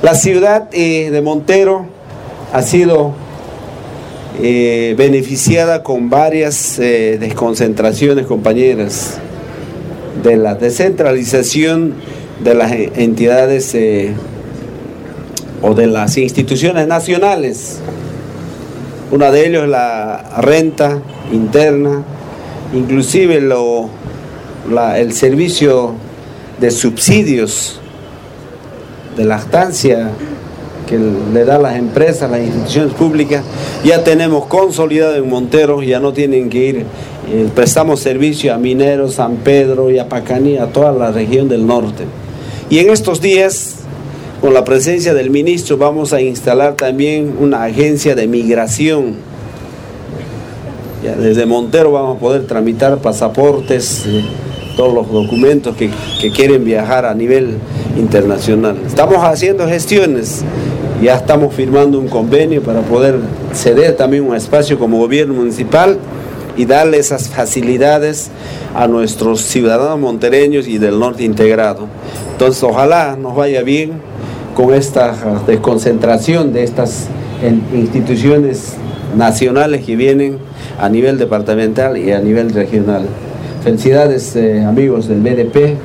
La ciudad eh, de Montero ha sido eh, beneficiada con varias eh, desconcentraciones, compañeras, de la descentralización de las entidades o de las instituciones nacionales. Una de ellos es la renta interna, inclusive lo, el servicio de subsidios de lactancia que le da las empresas, las instituciones públicas, ya tenemos consolidado en Montero, ya no tienen que ir, eh, prestamos servicio a Mineros, San Pedro y a Pacaní, a toda la región del norte. Y en estos días, con la presencia del ministro, vamos a instalar también una agencia de migración. Ya desde Montero vamos a poder tramitar pasaportes. Eh, todos los documentos que, quieren viajar a nivel internacional. Estamos haciendo gestiones, ya estamos firmando un convenio para poder ceder también un espacio como gobierno municipal y darle esas facilidades a nuestros ciudadanos montereños y del norte integrado. Entonces, ojalá nos vaya bien con esta desconcentración de estas instituciones nacionales que vienen a nivel departamental y a nivel regional. Felicidades eh, amigos del BDP.